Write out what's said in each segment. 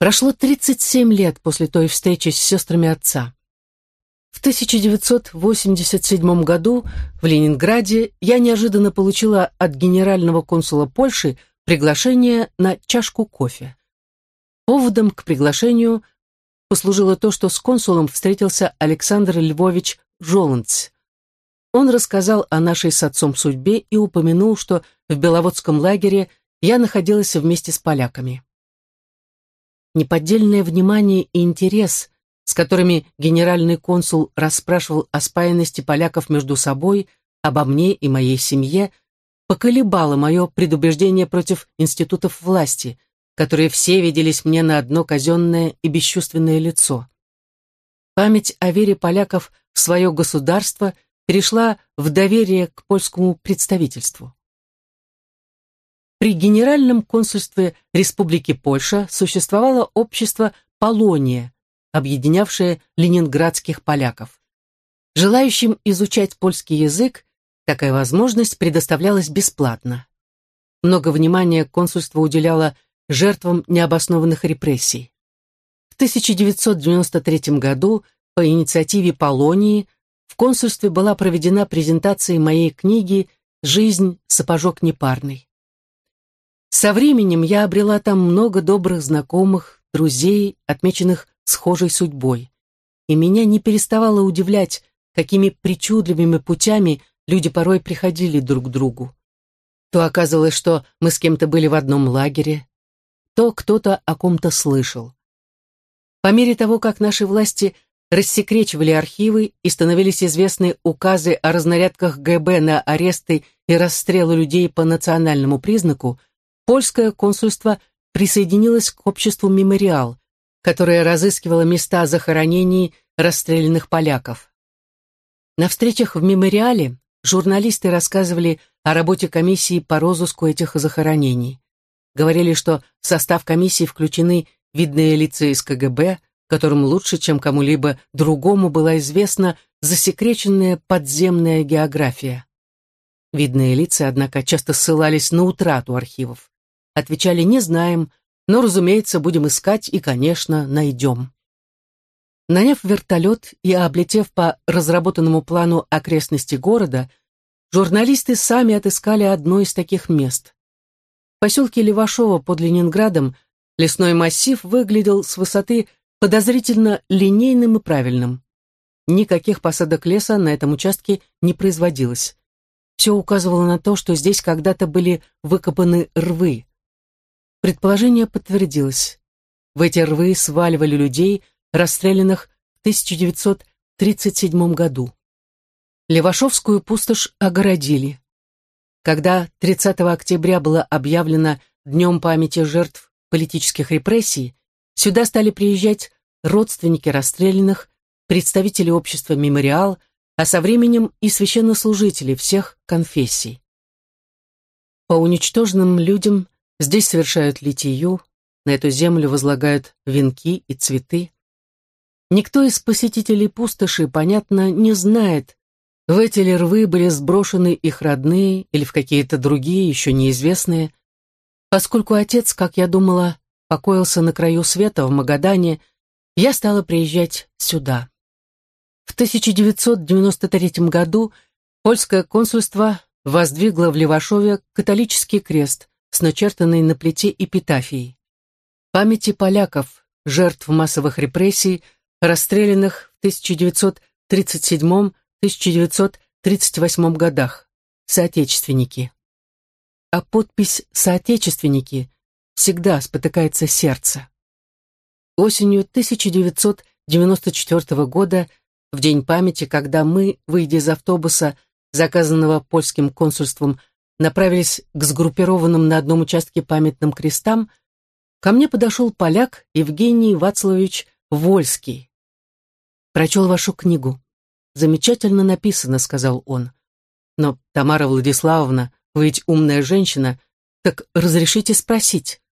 Прошло 37 лет после той встречи с сестрами отца. В 1987 году в Ленинграде я неожиданно получила от генерального консула Польши приглашение на чашку кофе. Поводом к приглашению послужило то, что с консулом встретился Александр Львович Жоланц. Он рассказал о нашей с отцом судьбе и упомянул, что в Беловодском лагере я находилась вместе с поляками неподдельное внимание и интерес, с которыми генеральный консул расспрашивал о спаянности поляков между собой, обо мне и моей семье, поколебало мое предубеждение против институтов власти, которые все виделись мне на одно казенное и бесчувственное лицо. Память о вере поляков в свое государство перешла в доверие к польскому представительству. При Генеральном консульстве Республики Польша существовало общество «Полония», объединявшее ленинградских поляков. Желающим изучать польский язык такая возможность предоставлялась бесплатно. Много внимания консульство уделяло жертвам необоснованных репрессий. В 1993 году по инициативе Полонии в консульстве была проведена презентация моей книги «Жизнь сапожок непарный». Со временем я обрела там много добрых знакомых, друзей, отмеченных схожей судьбой. И меня не переставало удивлять, какими причудливыми путями люди порой приходили друг к другу. То оказывалось, что мы с кем-то были в одном лагере, то кто-то о ком-то слышал. По мере того, как наши власти рассекречивали архивы и становились известны указы о разнарядках ГБ на аресты и расстрелы людей по национальному признаку, польское консульство присоединилось к обществу «Мемориал», которое разыскивало места захоронений расстрелянных поляков. На встречах в «Мемориале» журналисты рассказывали о работе комиссии по розыску этих захоронений. Говорили, что в состав комиссии включены видные лица из КГБ, которым лучше, чем кому-либо другому была известна засекреченная подземная география. Видные лица, однако, часто ссылались на утрату архивов. Отвечали «не знаем», но, разумеется, будем искать и, конечно, найдем. Наняв вертолет и облетев по разработанному плану окрестности города, журналисты сами отыскали одно из таких мест. В поселке Левашово под Ленинградом лесной массив выглядел с высоты подозрительно линейным и правильным. Никаких посадок леса на этом участке не производилось. Все указывало на то, что здесь когда-то были выкопаны рвы. Предположение подтвердилось. В эти рвы сваливали людей, расстрелянных в 1937 году. Левашовскую пустошь огородили. Когда 30 октября было объявлено Днем памяти жертв политических репрессий, сюда стали приезжать родственники расстрелянных, представители общества «Мемориал», а со временем и священнослужители всех конфессий. По уничтоженным людям Здесь совершают литию, на эту землю возлагают венки и цветы. Никто из посетителей пустоши, понятно, не знает, в эти ли рвы были сброшены их родные или в какие-то другие, еще неизвестные. Поскольку отец, как я думала, покоился на краю света в Магадане, я стала приезжать сюда. В 1993 году польское консульство воздвигло в Левашове католический крест, с начертанной на плите эпитафией. Памяти поляков, жертв массовых репрессий, расстрелянных в 1937-1938 годах, соотечественники. А подпись «Соотечественники» всегда спотыкается сердце. Осенью 1994 года, в День памяти, когда мы, выйдя из автобуса, заказанного польским консульством направились к сгруппированным на одном участке памятным крестам, ко мне подошел поляк Евгений Вацлавович Вольский. «Прочел вашу книгу. Замечательно написано», — сказал он. «Но, Тамара Владиславовна, вы ведь умная женщина, так разрешите спросить,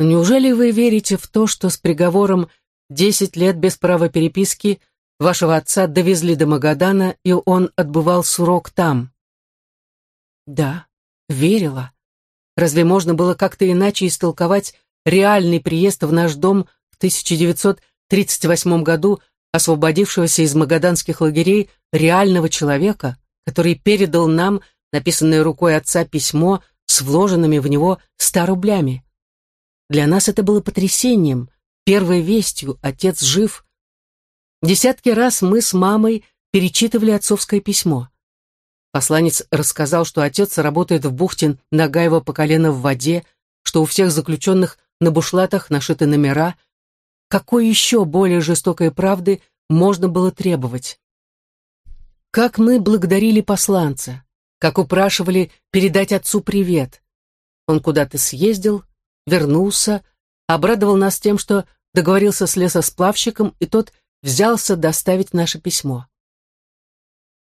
неужели вы верите в то, что с приговором десять лет без права переписки вашего отца довезли до Магадана, и он отбывал срок там?» «Да», Верила. Разве можно было как-то иначе истолковать реальный приезд в наш дом в 1938 году освободившегося из магаданских лагерей реального человека, который передал нам написанное рукой отца письмо с вложенными в него ста рублями. Для нас это было потрясением, первой вестью «Отец жив». Десятки раз мы с мамой перечитывали отцовское письмо. Посланец рассказал, что отец работает в бухте Нагаева по колено в воде, что у всех заключенных на бушлатах нашиты номера. Какой еще более жестокой правды можно было требовать? Как мы благодарили посланца, как упрашивали передать отцу привет. Он куда-то съездил, вернулся, обрадовал нас тем, что договорился с лесосплавщиком, и тот взялся доставить наше письмо.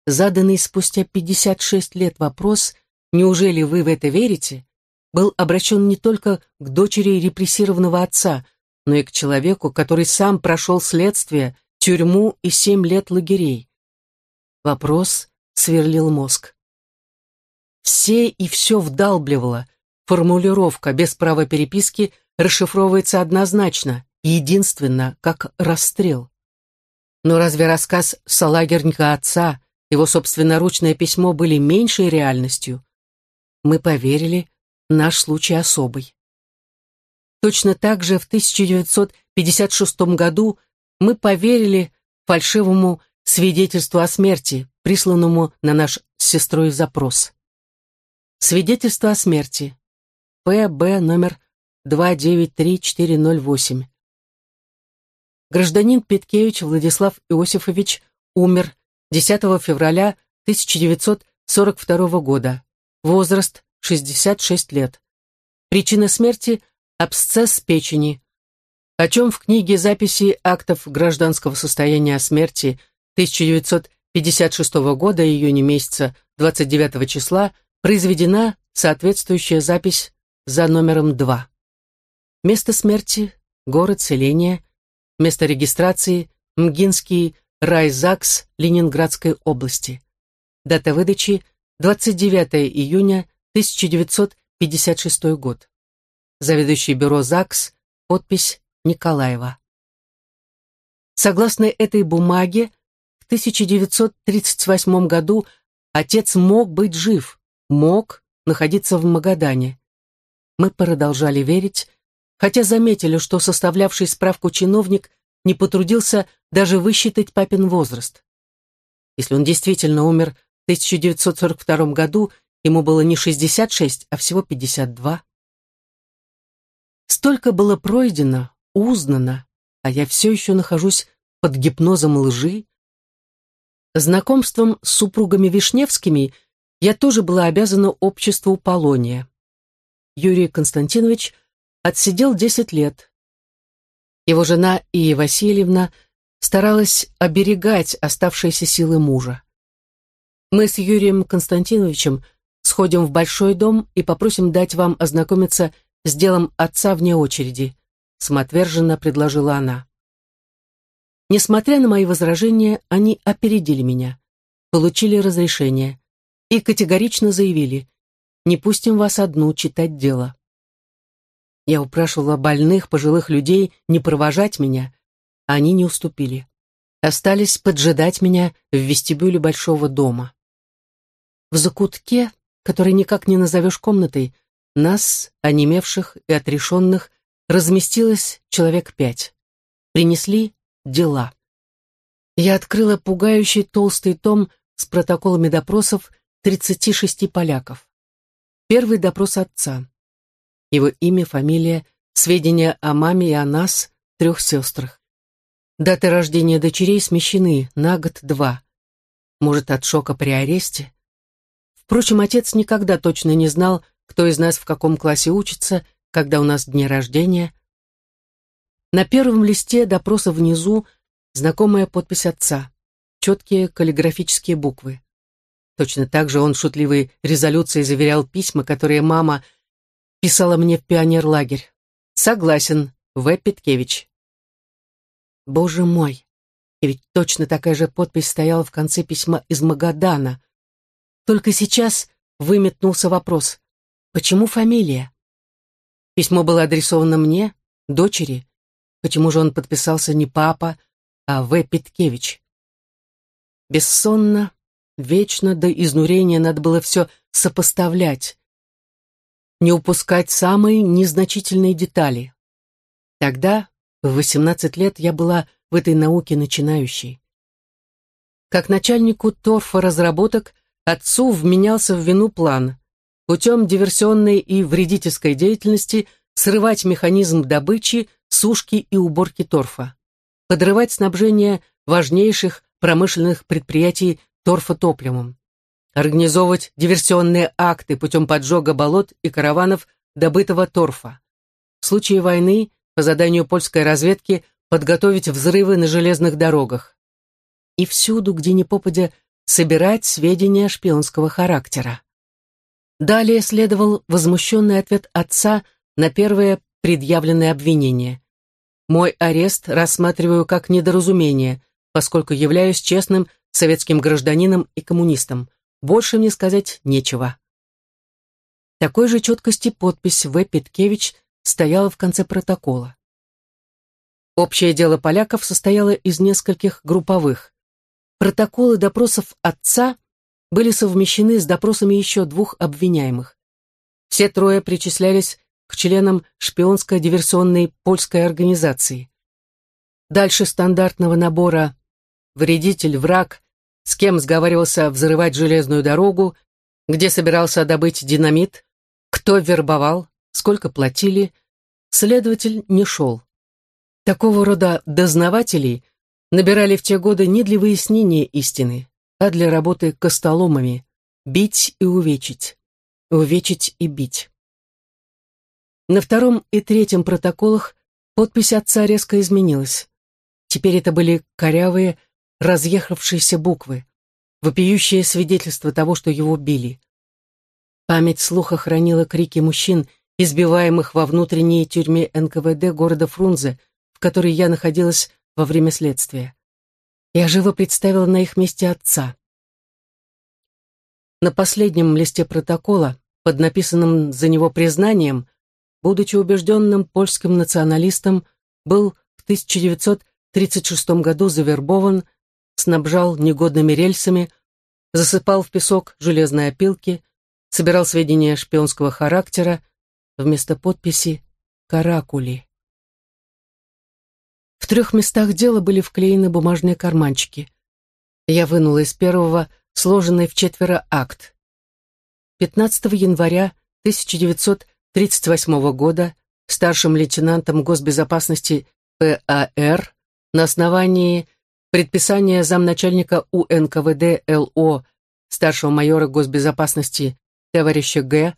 Заданный спустя 56 лет вопрос «Неужели вы в это верите?» был обращен не только к дочери репрессированного отца, но и к человеку, который сам прошел следствие, тюрьму и семь лет лагерей. Вопрос сверлил мозг. Все и все вдалбливало. Формулировка без права переписки расшифровывается однозначно, единственно, как расстрел. Но разве рассказ салагерника отца, его собственноручное письмо были меньшей реальностью? Мы поверили, наш случай особый. Точно так же в 1956 году мы поверили фальшивому свидетельству о смерти, присланному на наш с сестрой запрос. Свидетельство о смерти. ПБ номер 293408. Гражданин Петкевич Владислав Иосифович умер 10 февраля 1942 года. Возраст 66 лет. Причина смерти – абсцесс печени. О чем в книге записи актов гражданского состояния о смерти 1956 года, июня месяца 29 числа, произведена соответствующая запись за номером 2. Место смерти – город селения, место регистрации – Мгинский райзакс Ленинградской области. Дата выдачи – 29 июня 1956 год. Заведующий бюро ЗАГС, подпись Николаева. Согласно этой бумаге, в 1938 году отец мог быть жив, мог находиться в Магадане. Мы продолжали верить, хотя заметили, что составлявший справку чиновник не потрудился даже высчитать папин возраст. Если он действительно умер в 1942 году, Ему было не 66, а всего 52. Столько было пройдено, узнано, а я все еще нахожусь под гипнозом лжи. Знакомством с супругами Вишневскими я тоже была обязана обществу Полония. Юрий Константинович отсидел 10 лет. Его жена Ия Васильевна старалась оберегать оставшиеся силы мужа. Мы с Юрием Константиновичем – сходим в большой дом и попросим дать вам ознакомиться с делом отца вне очереди», самоотверженно предложила она. Несмотря на мои возражения, они опередили меня, получили разрешение и категорично заявили, не пустим вас одну читать дело. Я упрашивала больных, пожилых людей не провожать меня, а они не уступили. Остались поджидать меня в вестибюле большого дома. В закутке который никак не назовешь комнатой, нас, онемевших и отрешенных, разместилось человек пять. Принесли дела. Я открыла пугающий толстый том с протоколами допросов 36 поляков. Первый допрос отца. Его имя, фамилия, сведения о маме и о нас, трех сестрах. Даты рождения дочерей смещены на год-два. Может, от шока при аресте? Впрочем, отец никогда точно не знал, кто из нас в каком классе учится, когда у нас дни рождения. На первом листе допроса внизу знакомая подпись отца, четкие каллиграфические буквы. Точно так же он шутливой резолюцией заверял письма, которые мама писала мне в пионерлагерь. «Согласен, В. Петкевич». Боже мой! И ведь точно такая же подпись стояла в конце письма из Магадана. Только сейчас выметнулся вопрос, почему фамилия? Письмо было адресовано мне, дочери. Почему же он подписался не папа, а В. Питкевич? Бессонно, вечно до изнурения надо было все сопоставлять, не упускать самые незначительные детали. Тогда, в 18 лет, я была в этой науке начинающей. Как начальнику торфа разработок отцу вменялся в вину план путем диверсионной и вредительской деятельности срывать механизм добычи, сушки и уборки торфа, подрывать снабжение важнейших промышленных предприятий торфотопливом, организовывать диверсионные акты путем поджога болот и караванов добытого торфа. В случае войны, по заданию польской разведки, подготовить взрывы на железных дорогах. И всюду, где ни попадя, собирать сведения шпионского характера. Далее следовал возмущенный ответ отца на первое предъявленное обвинение. Мой арест рассматриваю как недоразумение, поскольку являюсь честным советским гражданином и коммунистом. Больше мне сказать нечего. Такой же четкости подпись В. Петкевич стояла в конце протокола. Общее дело поляков состояло из нескольких групповых. Протоколы допросов отца были совмещены с допросами еще двух обвиняемых. Все трое причислялись к членам шпионско-диверсионной польской организации. Дальше стандартного набора вредитель, враг, с кем сговаривался взрывать железную дорогу, где собирался добыть динамит, кто вербовал, сколько платили, следователь не шел. Такого рода дознавателей набирали в те годы не для выяснения истины, а для работы костоломами, бить и увечить, увечить и бить. На втором и третьем протоколах подпись отца резко изменилась. Теперь это были корявые, разъехавшиеся буквы, вопиющее свидетельство того, что его били. Память слуха хранила крики мужчин, избиваемых во внутренней тюрьме НКВД города Фрунзе, в которой я находилась во время следствия. Я живо представила на их месте отца. На последнем листе протокола, под написанным за него признанием, будучи убежденным польским националистом, был в 1936 году завербован снабжал негодными рельсами, засыпал в песок железные опилки, собирал сведения шпионского характера, вместо подписи «Каракули». В трех местах дела были вклеены бумажные карманчики. Я вынула из первого сложенный в четверо акт. 15 января 1938 года старшим лейтенантом госбезопасности ПАР на основании Предписание замначальника УНКВД ЛО старшего майора госбезопасности товарища Г.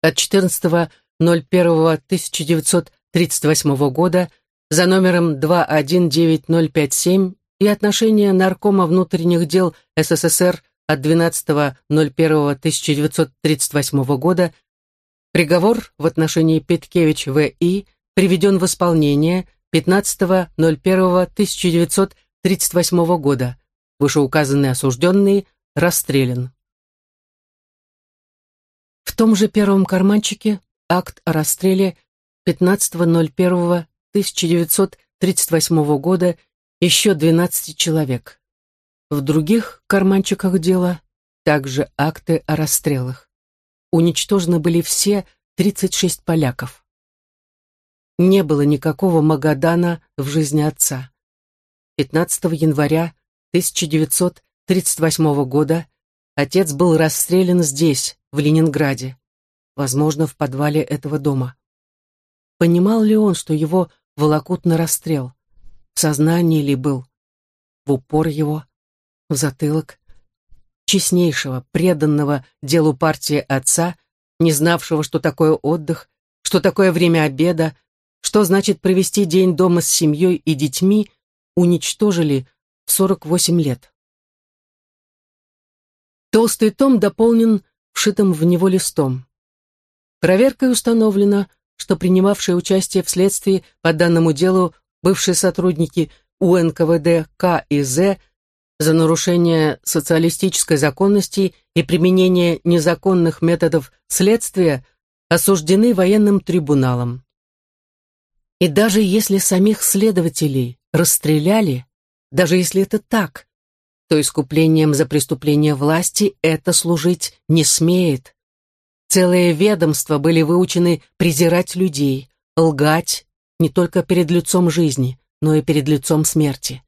от 14.01.1938 года за номером 219057 и отношение Наркома внутренних дел СССР от 12.01.1938 года приговор в отношении Петкевич В.И. приведен в исполнение 15.01.1938 1938 года. Вышеуказанный осужденный расстрелян. В том же первом карманчике акт о расстреле 15.01.1938 года еще 12 человек. В других карманчиках дела также акты о расстрелах. Уничтожены были все 36 поляков. Не было никакого Магадана в жизни отца. 15 января 1938 года отец был расстрелян здесь, в Ленинграде, возможно, в подвале этого дома. Понимал ли он, что его волокут на расстрел? В сознании ли был? В упор его? В затылок? Честнейшего, преданного делу партии отца, не знавшего, что такое отдых, что такое время обеда, что значит провести день дома с семьей и детьми, уничтожили в 48 лет. Толстый том дополнен вшитым в него листом. Проверкой установлено, что принимавшие участие в следствии по данному делу бывшие сотрудники УНКВД К и З за нарушение социалистической законности и применение незаконных методов следствия осуждены военным трибуналом. И даже если самих следователей расстреляли, даже если это так, то искуплением за преступление власти это служить не смеет. Целые ведомства были выучены презирать людей, лгать не только перед лицом жизни, но и перед лицом смерти.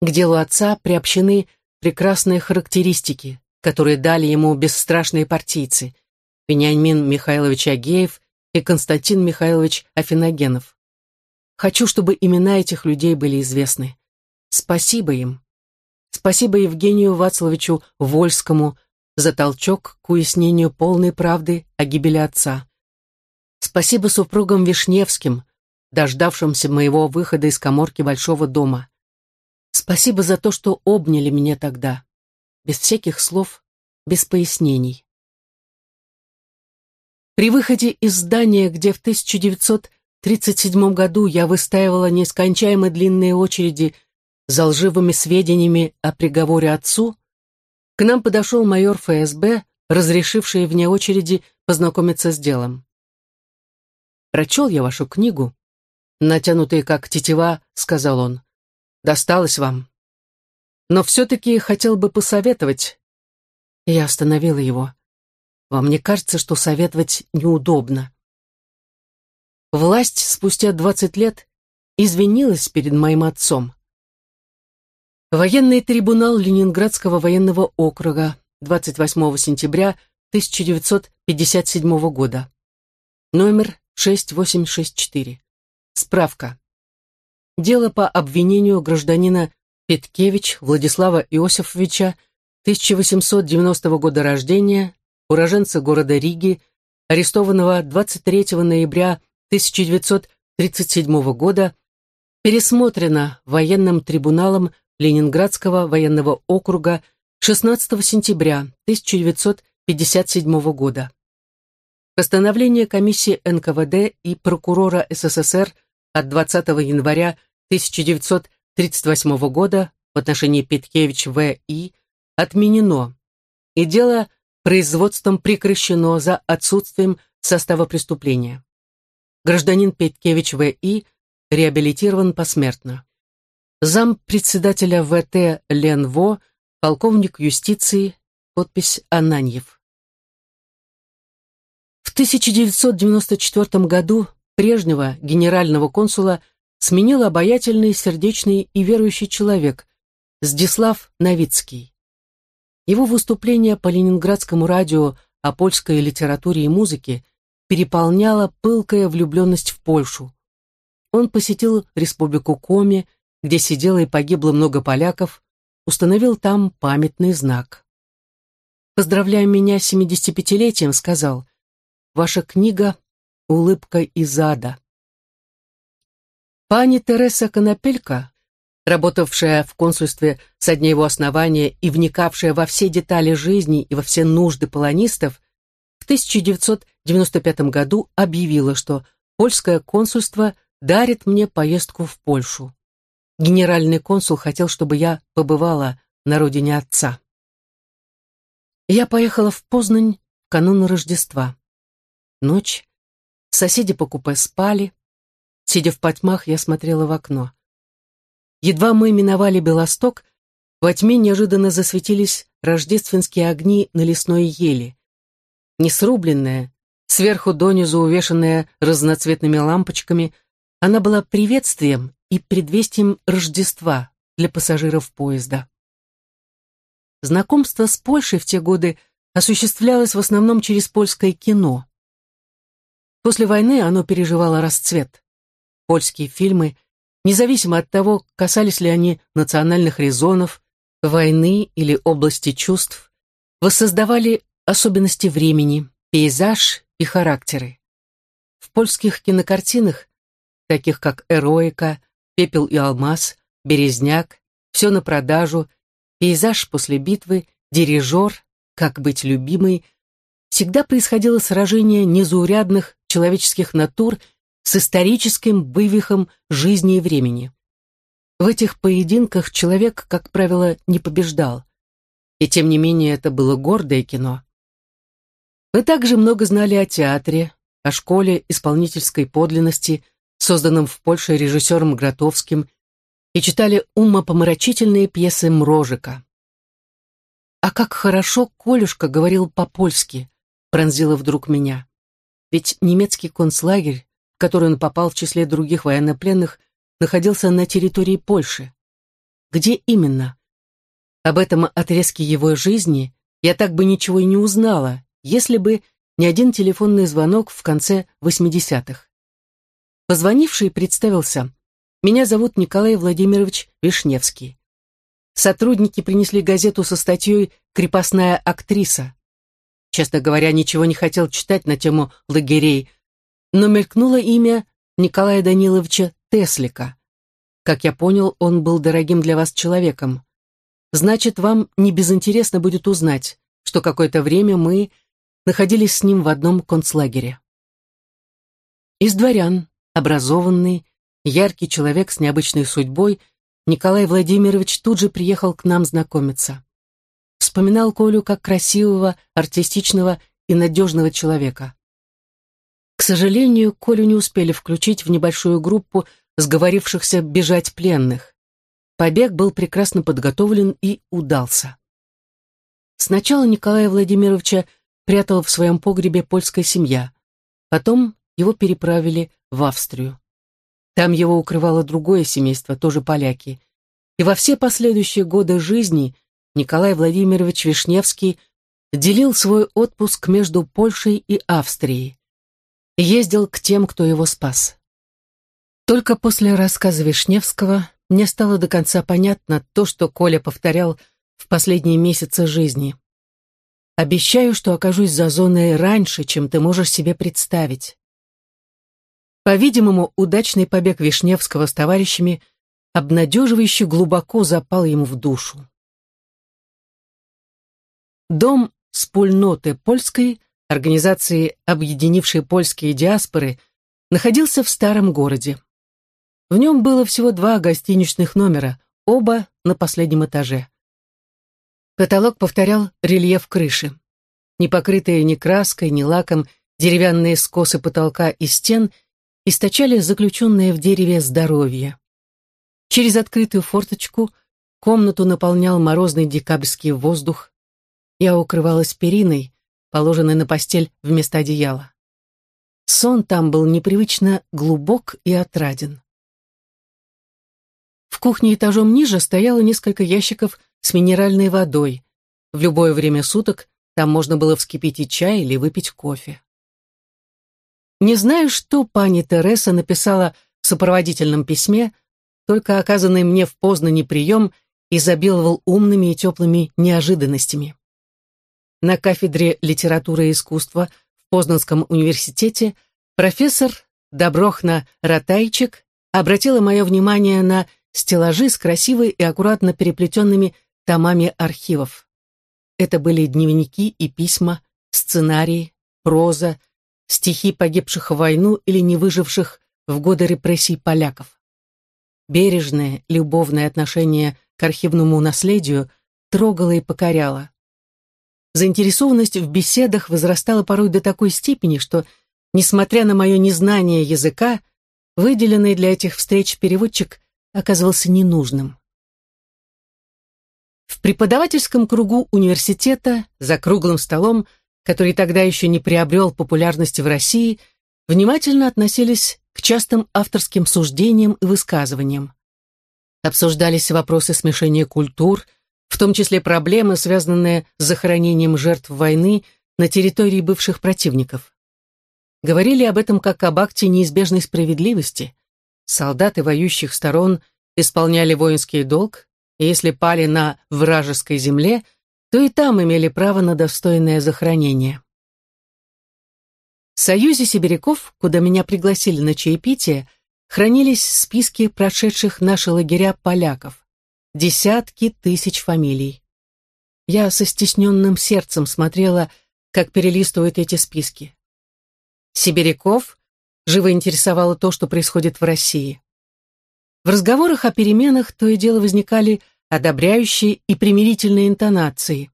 К делу отца приобщены прекрасные характеристики, которые дали ему бесстрашные партийцы Вениамин Михайлович Агеев и Константин Михайлович Афиногенов. Хочу, чтобы имена этих людей были известны. Спасибо им. Спасибо Евгению Вацлавичу Вольскому за толчок к уяснению полной правды о гибели отца. Спасибо супругам Вишневским, дождавшимся моего выхода из коморки большого дома. Спасибо за то, что обняли меня тогда, без всяких слов, без пояснений. При выходе из здания, где в 1937 году я выстаивала нескончаемо длинные очереди за лживыми сведениями о приговоре отцу, к нам подошел майор ФСБ, разрешивший вне очереди познакомиться с делом. «Прочел я вашу книгу», натянутый как тетива, сказал он. «Досталось вам. Но все-таки хотел бы посоветовать». Я остановила его. Вам не кажется, что советовать неудобно? Власть спустя 20 лет извинилась перед моим отцом. Военный трибунал Ленинградского военного округа 28 сентября 1957 года. Номер 6864. Справка. Дело по обвинению гражданина Петкевич Владислава Иосифовича 1890 года рождения, уроженца города Риги, арестованного 23 ноября 1937 года, пересмотрено военным трибуналом Ленинградского военного округа 16 сентября 1957 года. Постановление комиссии НКВД и прокурора СССР от 20 января 1938 года в отношении Петкевич В.И. отменено, и дело производством прекращено за отсутствием состава преступления. Гражданин Петкевич В.И. реабилитирован посмертно. Зам председателя ВТ Ленво, полковник юстиции, подпись Ананьев. В 1994 году прежнего генерального консула сменил обаятельный, сердечный и верующий человек Здислав Новицкий. Его выступление по ленинградскому радио о польской литературе и музыке переполняло пылкая влюбленность в Польшу. Он посетил республику Коми, где сидело и погибло много поляков, установил там памятный знак. Поздравляя меня с 75-летием, сказал, «Ваша книга — улыбка из ада». Пани Тереса Конопелька работавшая в консульстве со дня его основания и вникавшая во все детали жизни и во все нужды полонистов, 1995 году объявила, что польское консульство дарит мне поездку в Польшу. Генеральный консул хотел, чтобы я побывала на родине отца. Я поехала в Познань в канун Рождества. Ночь. Соседи по купе спали. Сидя в потьмах, я смотрела в окно. Едва мы миновали Белосток, во тьме неожиданно засветились рождественские огни на лесной ели. Несрубленная, сверху донизу увешанная разноцветными лампочками, она была приветствием и предвестием Рождества для пассажиров поезда. Знакомство с Польшей в те годы осуществлялось в основном через польское кино. После войны оно переживало расцвет. Польские фильмы независимо от того, касались ли они национальных резонов, войны или области чувств, воссоздавали особенности времени, пейзаж и характеры. В польских кинокартинах, таких как «Эроика», «Пепел и алмаз», «Березняк», «Все на продажу», «Пейзаж после битвы», «Дирижер», «Как быть любимой», всегда происходило сражение незаурядных человеческих натур с историческим вывихом жизни и времени. В этих поединках человек, как правило, не побеждал. И тем не менее это было гордое кино. Мы также много знали о театре, о школе исполнительской подлинности, созданном в Польше режиссером Гротовским, и читали умопомрачительные пьесы Мрожика. «А как хорошо Колюшка говорил по-польски», — пронзило вдруг меня. Ведь немецкий концлагерь, в который он попал в числе других военнопленных, находился на территории Польши. Где именно? Об этом отрезке его жизни я так бы ничего и не узнала, если бы не один телефонный звонок в конце 80-х. Позвонивший представился. «Меня зовут Николай Владимирович Вишневский». Сотрудники принесли газету со статьей «Крепостная актриса». Честно говоря, ничего не хотел читать на тему лагерей, но мелькнуло имя Николая Даниловича Теслика. Как я понял, он был дорогим для вас человеком. Значит, вам не безинтересно будет узнать, что какое-то время мы находились с ним в одном концлагере. Из дворян, образованный, яркий человек с необычной судьбой, Николай Владимирович тут же приехал к нам знакомиться. Вспоминал Колю как красивого, артистичного и надежного человека. К сожалению, Колю не успели включить в небольшую группу сговорившихся бежать пленных. Побег был прекрасно подготовлен и удался. Сначала Николая Владимировича прятала в своем погребе польская семья. Потом его переправили в Австрию. Там его укрывало другое семейство, тоже поляки. И во все последующие годы жизни Николай Владимирович Вишневский делил свой отпуск между Польшей и Австрией. Ездил к тем, кто его спас. Только после рассказа Вишневского мне стало до конца понятно то, что Коля повторял в последние месяцы жизни. Обещаю, что окажусь за зоной раньше, чем ты можешь себе представить. По-видимому, удачный побег Вишневского с товарищами обнадеживающе глубоко запал ему в душу. Дом спульноты польской, организации, объединившей польские диаспоры, находился в старом городе. В нем было всего два гостиничных номера, оба на последнем этаже. Потолок повторял рельеф крыши. Не покрытые ни краской, ни лаком, деревянные скосы потолка и стен источали заключенное в дереве здоровье. Через открытую форточку комнату наполнял морозный декабрьский воздух. Я укрывалась периной, положенной на постель вместо одеяла. Сон там был непривычно глубок и отраден. В кухне этажом ниже стояло несколько ящиков с минеральной водой. В любое время суток там можно было вскипятить чай или выпить кофе. Не знаю, что пани Тереса написала в сопроводительном письме, только оказанный мне в Познани прием изобиловал умными и теплыми неожиданностями. На кафедре литературы и искусства в Познанском университете профессор Доброхна Ратайчик обратила мое внимание на стеллажи с красивой и аккуратно переплетенными томами архивов. Это были дневники и письма, сценарии, проза, стихи погибших в войну или не выживших в годы репрессий поляков. Бережное, любовное отношение к архивному наследию трогало и покоряло. Заинтересованность в беседах возрастала порой до такой степени, что, несмотря на мое незнание языка, выделенный для этих встреч переводчик оказывался ненужным. В преподавательском кругу университета, за круглым столом, который тогда еще не приобрел популярности в России, внимательно относились к частым авторским суждениям и высказываниям. Обсуждались вопросы смешения культур, в том числе проблемы, связанные с захоронением жертв войны на территории бывших противников. Говорили об этом как об акте неизбежной справедливости – Солдаты воюющих сторон исполняли воинский долг, и если пали на вражеской земле, то и там имели право на достойное захоронение. В Союзе сибиряков, куда меня пригласили на чаепитие, хранились списки прошедших наши лагеря поляков. Десятки тысяч фамилий. Я со стесненным сердцем смотрела, как перелистывают эти списки. Сибиряков Живо интересовало то, что происходит в России. В разговорах о переменах то и дело возникали одобряющие и примирительные интонации.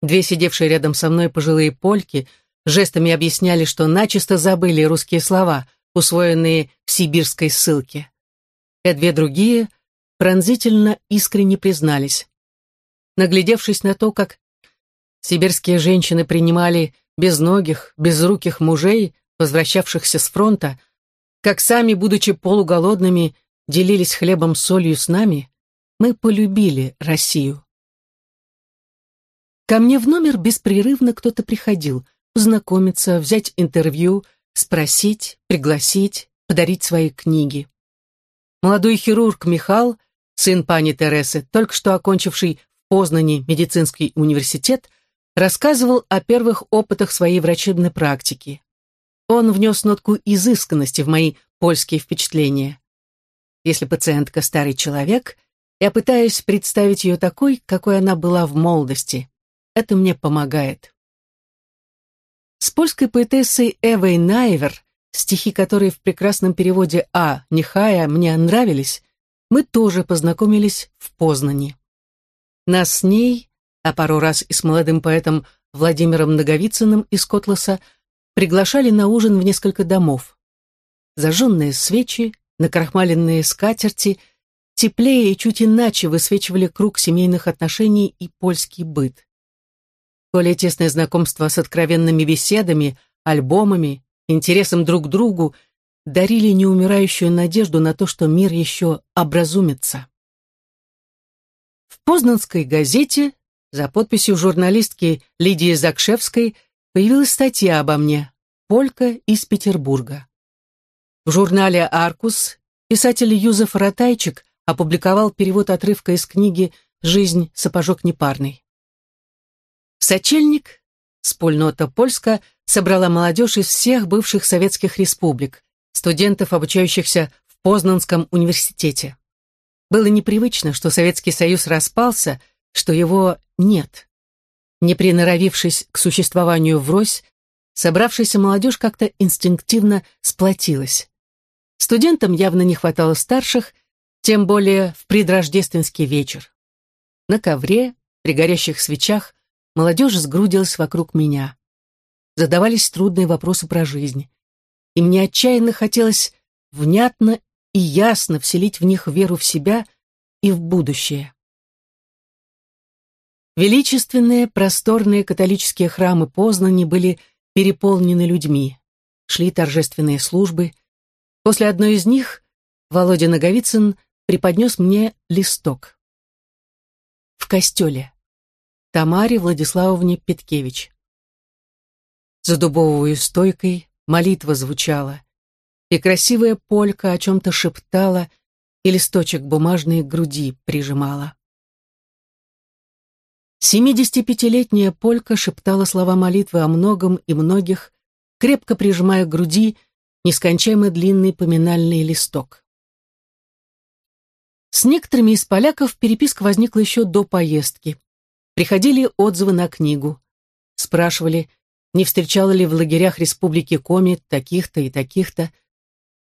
Две сидевшие рядом со мной пожилые польки жестами объясняли, что начисто забыли русские слова усвоенные в сибирской ссылке. И две другие пронзительно искренне признались. Наглядевшись на то, как сибирские женщины принимали безногих, безруких мужей, возвращавшихся с фронта, как сами, будучи полуголодными, делились хлебом с солью с нами, мы полюбили Россию. Ко мне в номер беспрерывно кто-то приходил, познакомиться, взять интервью, спросить, пригласить, подарить свои книги. Молодой хирург Михал, сын пани Тересы, только что окончивший в Познане медицинский университет, рассказывал о первых опытах своей врачебной практики. Он внес нотку изысканности в мои польские впечатления. Если пациентка старый человек, я пытаюсь представить ее такой, какой она была в молодости. Это мне помогает. С польской поэтессой Эвой Найвер, стихи которой в прекрасном переводе А. Нехая мне нравились, мы тоже познакомились в Познани. Нас с ней, а пару раз и с молодым поэтом Владимиром Наговицыным из Котласа, приглашали на ужин в несколько домов. Зажженные свечи, накрахмаленные скатерти теплее и чуть иначе высвечивали круг семейных отношений и польский быт. Более тесное знакомство с откровенными беседами, альбомами, интересом друг к другу дарили неумирающую надежду на то, что мир еще образумится. В Познанской газете за подписью журналистки Лидии Закшевской появилась статья обо мне «Полька из Петербурга». В журнале «Аркус» писатель Юзеф Ратайчик опубликовал перевод отрывка из книги «Жизнь сапожок непарный». Сочельник, спольнота Польска, собрала молодежь из всех бывших советских республик, студентов, обучающихся в Познанском университете. Было непривычно, что Советский Союз распался, что его нет. Не приноровившись к существованию врозь, собравшаяся молодежь как-то инстинктивно сплотилась. Студентам явно не хватало старших, тем более в предрождественский вечер. На ковре, при горящих свечах, молодежь сгрудилась вокруг меня. Задавались трудные вопросы про жизнь. И мне отчаянно хотелось внятно и ясно вселить в них веру в себя и в будущее. Величественные, просторные католические храмы Познани были переполнены людьми. Шли торжественные службы — После одной из них Володя Наговицын преподнес мне листок. В костеле. Тамаре Владиславовне Петкевич. За дубовую стойкой молитва звучала, и красивая полька о чем-то шептала, и листочек бумажной груди прижимала. Семидесятипятилетняя полька шептала слова молитвы о многом и многих, крепко прижимая к груди нескончаемо длинный поминальный листок. С некоторыми из поляков переписка возникла еще до поездки. Приходили отзывы на книгу. Спрашивали, не встречала ли в лагерях Республики Коми таких-то и таких-то.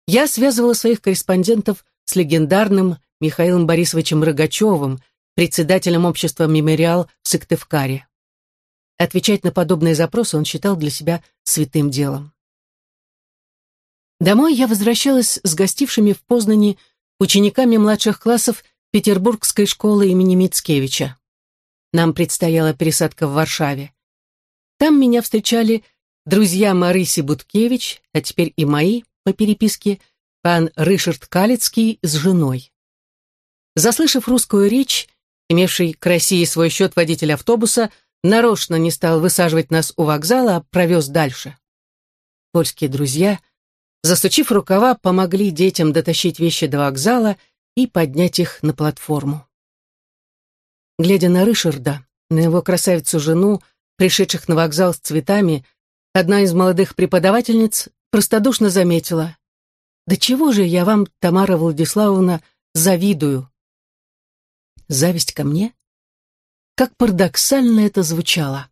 Я связывала своих корреспондентов с легендарным Михаилом Борисовичем Рогачевым, председателем общества «Мемориал» в Сыктывкаре. Отвечать на подобные запросы он считал для себя святым делом. Домой я возвращалась с гостившими в Познани учениками младших классов Петербургской школы имени Мицкевича. Нам предстояла пересадка в Варшаве. Там меня встречали друзья Марыси Буткевич, а теперь и мои, по переписке, пан Ришард Калицкий с женой. Заслышав русскую речь, имевший к России свой счет водитель автобуса, нарочно не стал высаживать нас у вокзала, а провез дальше. Польские друзья — Застучив рукава, помогли детям дотащить вещи до вокзала и поднять их на платформу. Глядя на Рышарда, на его красавицу-жену, пришедших на вокзал с цветами, одна из молодых преподавательниц простодушно заметила, «Да чего же я вам, Тамара Владиславовна, завидую?» Зависть ко мне? Как парадоксально это звучало.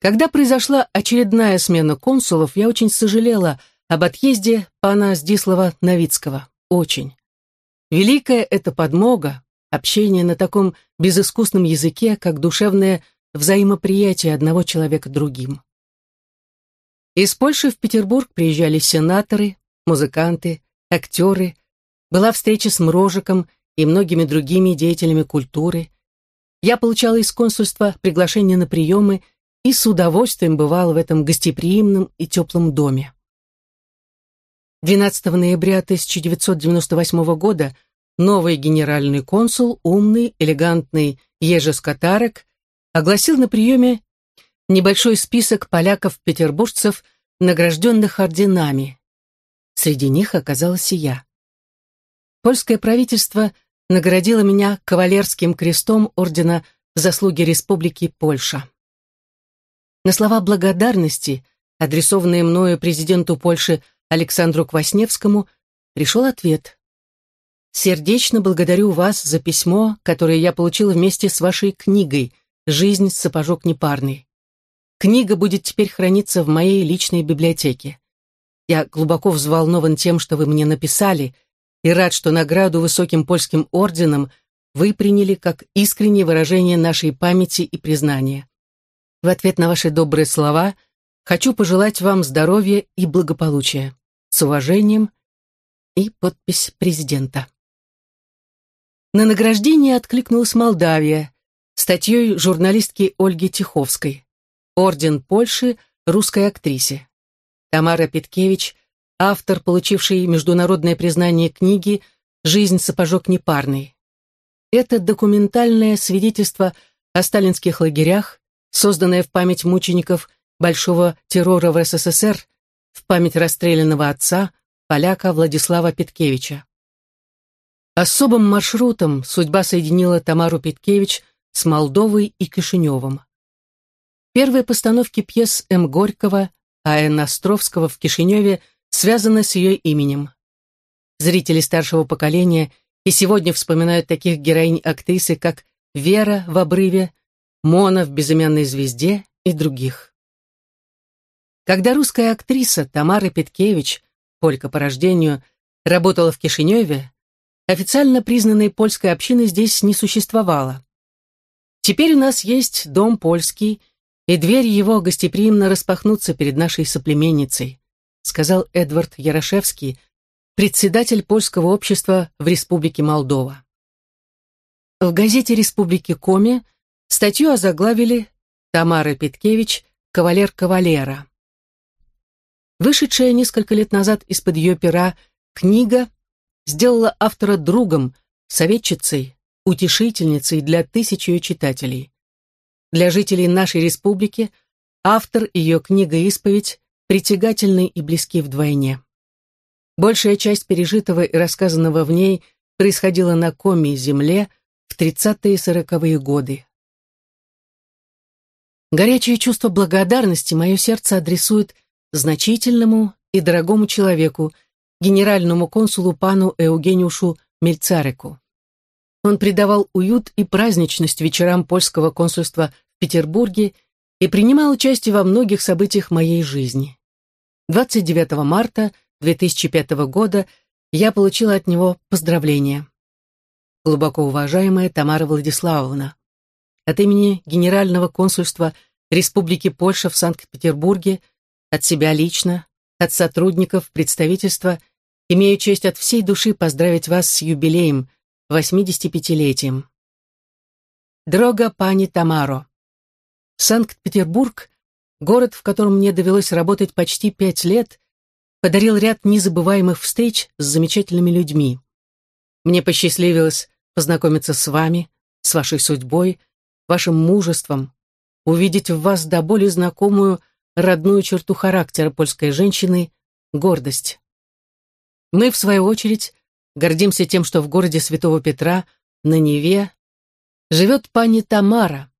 Когда произошла очередная смена консулов, я очень сожалела об отъезде пана Здислава Новицкого. Очень. Великая это подмога, общение на таком безыскусном языке, как душевное взаимоприятие одного человека другим. Из Польши в Петербург приезжали сенаторы, музыканты, актеры. Была встреча с Мрожиком и многими другими деятелями культуры. Я получала из консульства приглашение на приемы и с удовольствием бывала в этом гостеприимном и теплом доме. 12 ноября 1998 года новый генеральный консул, умный, элегантный Ежи Скотарек, огласил на приеме небольшой список поляков-петербуржцев, награжденных орденами. Среди них оказалась и я. Польское правительство наградило меня кавалерским крестом ордена «Заслуги Республики Польша». На слова благодарности, адресованные мною президенту Польши Александру Квасневскому, пришел ответ. «Сердечно благодарю вас за письмо, которое я получил вместе с вашей книгой «Жизнь сапожок непарный». Книга будет теперь храниться в моей личной библиотеке. Я глубоко взволнован тем, что вы мне написали, и рад, что награду высоким польским орденом вы приняли как искреннее выражение нашей памяти и признания. В ответ на ваши добрые слова хочу пожелать вам здоровья и благополучия. С уважением и подпись президента. На награждение откликнулась Молдавия статьей журналистки Ольги Тиховской «Орден Польши русской актрисе». Тамара Петкевич, автор, получивший международное признание книги «Жизнь сапожок непарный». Это документальное свидетельство о сталинских лагерях, созданная в память мучеников большого террора в СССР, в память расстрелянного отца, поляка Владислава Петкевича. Особым маршрутом судьба соединила Тамару Петкевич с Молдовой и Кишиневым. Первые постановки пьес М. Горького, А. Н. Островского в Кишиневе связаны с ее именем. Зрители старшего поколения и сегодня вспоминают таких героинь-актрисы, как Вера в «Обрыве», Мона в «Безымянной звезде» и других. Когда русская актриса Тамара Петкевич, полька по рождению, работала в Кишиневе, официально признанной польской общины здесь не существовало. Теперь у нас есть дом польский, и двери его гостеприимно распахнутся перед нашей соплеменницей, сказал Эдвард Ярошевский, председатель польского общества в Республике Молдова. В газете Республики Коми Статью озаглавили «Тамара Петкевич. Кавалер кавалера». Вышедшая несколько лет назад из-под ее пера книга сделала автора другом, советчицей, утешительницей для тысяч ее читателей. Для жителей нашей республики автор ее книга-исповедь притягательный и близкий вдвойне. Большая часть пережитого и рассказанного в ней происходила на коме земле в 30-е и 40-е годы. Горячее чувство благодарности мое сердце адресует значительному и дорогому человеку, генеральному консулу пану Эугениушу Мельцареку. Он придавал уют и праздничность вечерам польского консульства в Петербурге и принимал участие во многих событиях моей жизни. 29 марта 2005 года я получила от него поздравление. Глубоко уважаемая Тамара Владиславовна, от имени Генерального консульства Республики Польша в Санкт-Петербурге, от себя лично, от сотрудников представительства, имею честь от всей души поздравить вас с юбилеем, 85-летием. Дорога пани Тамаро. Санкт-Петербург, город, в котором мне довелось работать почти пять лет, подарил ряд незабываемых встреч с замечательными людьми. Мне посчастливилось познакомиться с вами, с вашей судьбой, вашим мужеством, увидеть в вас до боли знакомую родную черту характера польской женщины — гордость. Мы, в свою очередь, гордимся тем, что в городе Святого Петра, на Неве, живет пани Тамара,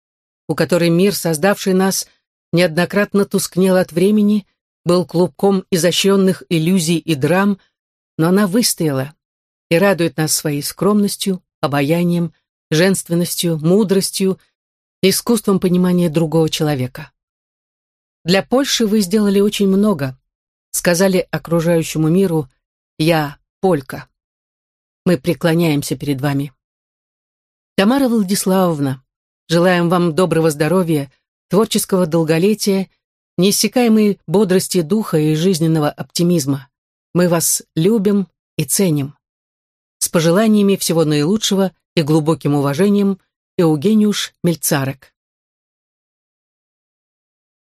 у которой мир, создавший нас, неоднократно тускнел от времени, был клубком изощренных иллюзий и драм, но она выстояла и радует нас своей скромностью, обаянием, женственностью, мудростью искусством понимания другого человека. Для Польши вы сделали очень много. Сказали окружающему миру «Я полька». Мы преклоняемся перед вами. Тамара Владиславовна, желаем вам доброго здоровья, творческого долголетия неиссякаемой бодрости духа и жизненного оптимизма. Мы вас любим и ценим. С пожеланиями всего наилучшего и глубоким уважением Евгениуш Мельцарек.